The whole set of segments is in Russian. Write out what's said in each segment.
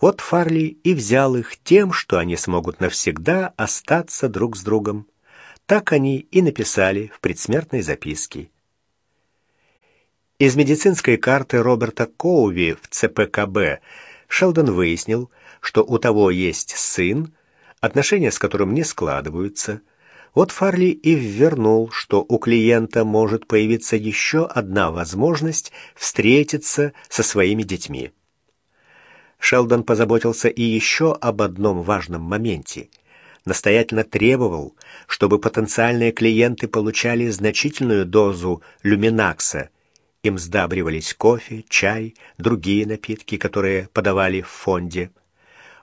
Вот Фарли и взял их тем, что они смогут навсегда остаться друг с другом. Так они и написали в предсмертной записке. Из медицинской карты Роберта Коуви в ЦПКБ Шелдон выяснил, что у того есть сын, отношения с которым не складываются. Вот Фарли и ввернул, что у клиента может появиться еще одна возможность встретиться со своими детьми. Шелдон позаботился и еще об одном важном моменте. Настоятельно требовал, чтобы потенциальные клиенты получали значительную дозу люминакса. Им сдабривались кофе, чай, другие напитки, которые подавали в фонде.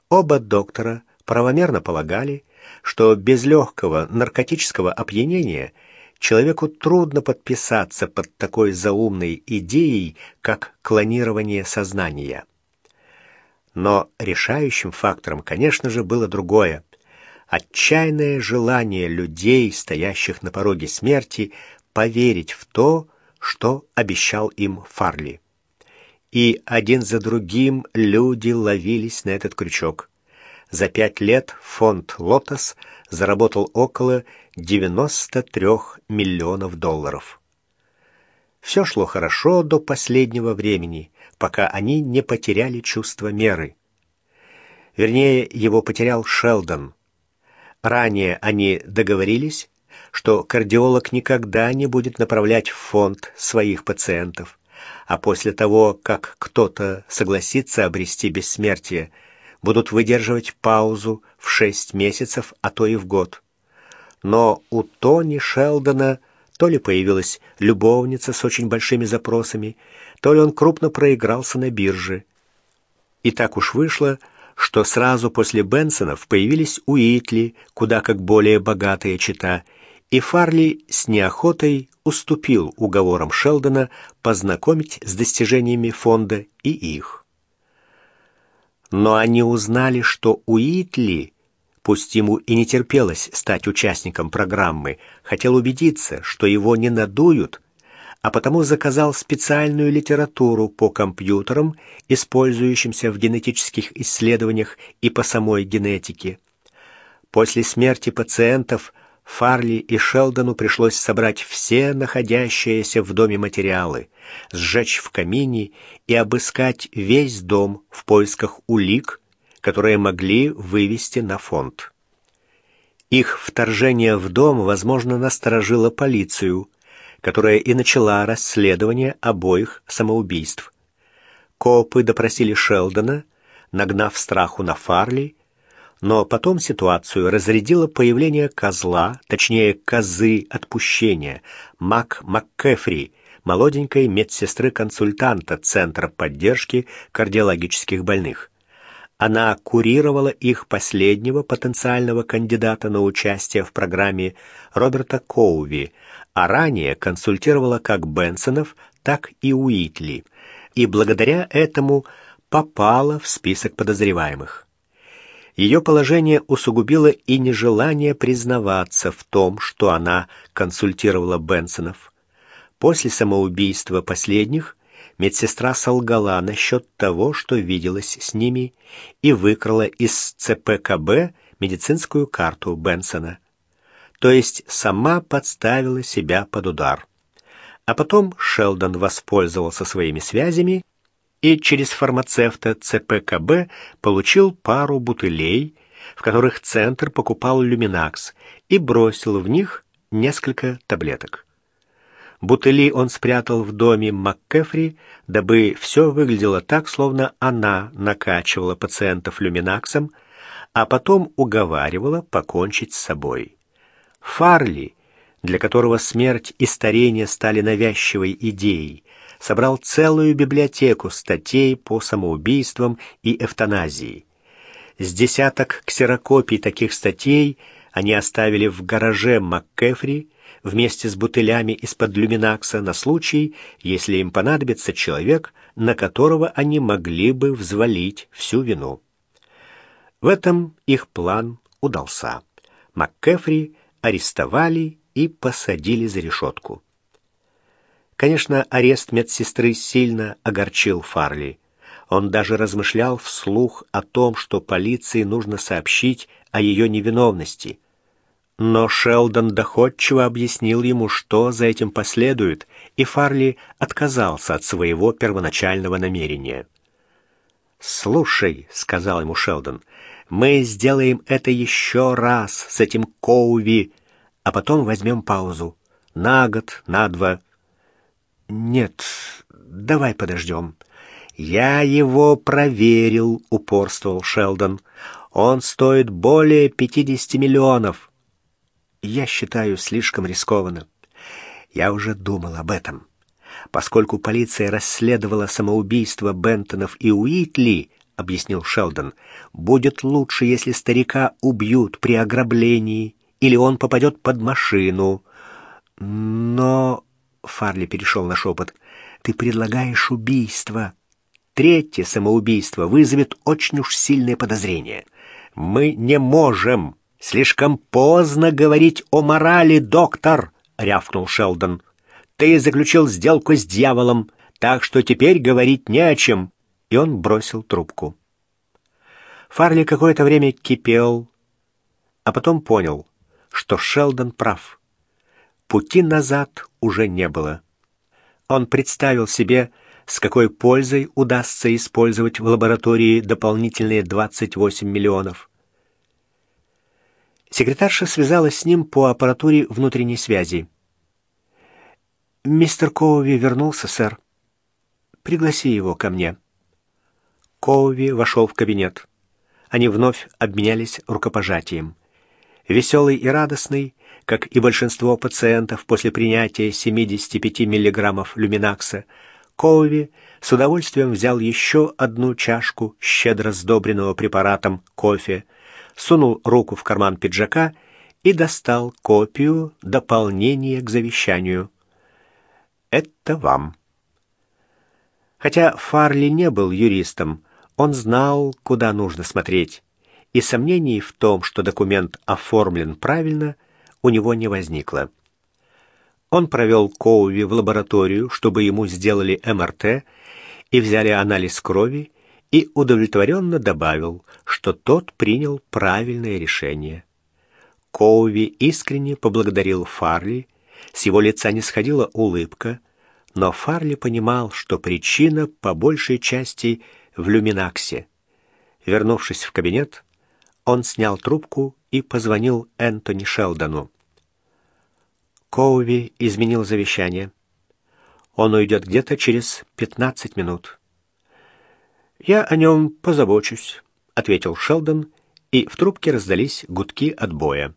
Оба доктора правомерно полагали, что без легкого наркотического опьянения человеку трудно подписаться под такой заумной идеей, как клонирование сознания. Но решающим фактором, конечно же, было другое. Отчаянное желание людей, стоящих на пороге смерти, поверить в то, что обещал им Фарли. И один за другим люди ловились на этот крючок. За пять лет фонд «Лотос» заработал около 93 миллионов долларов. Все шло хорошо до последнего времени, пока они не потеряли чувство меры. Вернее, его потерял Шелдон. Ранее они договорились, что кардиолог никогда не будет направлять в фонд своих пациентов, а после того, как кто-то согласится обрести бессмертие, будут выдерживать паузу в шесть месяцев, а то и в год. Но у Тони Шелдона то ли появилась любовница с очень большими запросами, то ли он крупно проигрался на бирже. И так уж вышло, что сразу после Бенсонов появились Уитли, куда как более богатые чита, и Фарли с неохотой уступил уговорам Шелдона познакомить с достижениями фонда и их. Но они узнали, что Уитли, пусть ему и не терпелось стать участником программы, хотел убедиться, что его не надуют, а потому заказал специальную литературу по компьютерам, использующимся в генетических исследованиях и по самой генетике. После смерти пациентов Фарли и Шелдону пришлось собрать все находящиеся в доме материалы, сжечь в камине и обыскать весь дом в поисках улик, которые могли вывести на фонд. Их вторжение в дом, возможно, насторожило полицию, которая и начала расследование обоих самоубийств. Копы допросили Шелдона, нагнав страху на Фарли, но потом ситуацию разрядило появление козла, точнее козы отпущения, Мак МакКефри, молоденькой медсестры-консультанта Центра поддержки кардиологических больных. Она курировала их последнего потенциального кандидата на участие в программе Роберта Коуви, а ранее консультировала как Бенсонов, так и Уитли, и благодаря этому попала в список подозреваемых. Ее положение усугубило и нежелание признаваться в том, что она консультировала Бенсонов. После самоубийства последних медсестра солгала насчет того, что виделась с ними, и выкрала из ЦПКБ медицинскую карту Бенсона то есть сама подставила себя под удар. А потом Шелдон воспользовался своими связями и через фармацевта ЦПКБ получил пару бутылей, в которых центр покупал люминакс, и бросил в них несколько таблеток. Бутыли он спрятал в доме МакКефри, дабы все выглядело так, словно она накачивала пациентов люминаксом, а потом уговаривала покончить с собой. Фарли, для которого смерть и старение стали навязчивой идеей, собрал целую библиотеку статей по самоубийствам и эвтаназии. С десяток ксерокопий таких статей они оставили в гараже МакКефри вместе с бутылями из-под люминакса на случай, если им понадобится человек, на которого они могли бы взвалить всю вину. В этом их план удался. МакКефри арестовали и посадили за решетку. Конечно, арест медсестры сильно огорчил Фарли. Он даже размышлял вслух о том, что полиции нужно сообщить о ее невиновности. Но Шелдон доходчиво объяснил ему, что за этим последует, и Фарли отказался от своего первоначального намерения. «Слушай», — сказал ему Шелдон, — «мы сделаем это еще раз с этим Коуви, а потом возьмем паузу. На год, на два». «Нет, давай подождем». «Я его проверил», — упорствовал Шелдон. «Он стоит более 50 миллионов». «Я считаю, слишком рискованно. Я уже думал об этом. Поскольку полиция расследовала самоубийство Бентонов и Уитли, — объяснил Шелдон, — будет лучше, если старика убьют при ограблении или он попадет под машину. Но... — Фарли перешел на шепот. — Ты предлагаешь убийство. Третье самоубийство вызовет очень уж сильное подозрение. Мы не можем. Слишком поздно говорить о морали, доктор, — рявкнул Шелдон. Ты заключил сделку с дьяволом, так что теперь говорить не о чем. И он бросил трубку. Фарли какое-то время кипел, а потом понял, что Шелдон прав. Пути назад уже не было. Он представил себе, с какой пользой удастся использовать в лаборатории дополнительные 28 миллионов. Секретарша связалась с ним по аппаратуре внутренней связи. «Мистер Коуви вернулся, сэр. Пригласи его ко мне». Коуви вошел в кабинет. Они вновь обменялись рукопожатием. Веселый и радостный, как и большинство пациентов после принятия 75 миллиграммов люминакса, Коуви с удовольствием взял еще одну чашку щедро сдобренного препаратом кофе, сунул руку в карман пиджака и достал копию дополнения к завещанию это вам. Хотя Фарли не был юристом, он знал, куда нужно смотреть, и сомнений в том, что документ оформлен правильно, у него не возникло. Он провел Коуви в лабораторию, чтобы ему сделали МРТ и взяли анализ крови, и удовлетворенно добавил, что тот принял правильное решение. Коуви искренне поблагодарил Фарли, с его лица не сходила улыбка, но Фарли понимал, что причина по большей части в люминаксе. Вернувшись в кабинет, он снял трубку и позвонил Энтони Шелдону. Коуви изменил завещание. Он уйдет где-то через пятнадцать минут. «Я о нем позабочусь», — ответил Шелдон, и в трубке раздались гудки отбоя.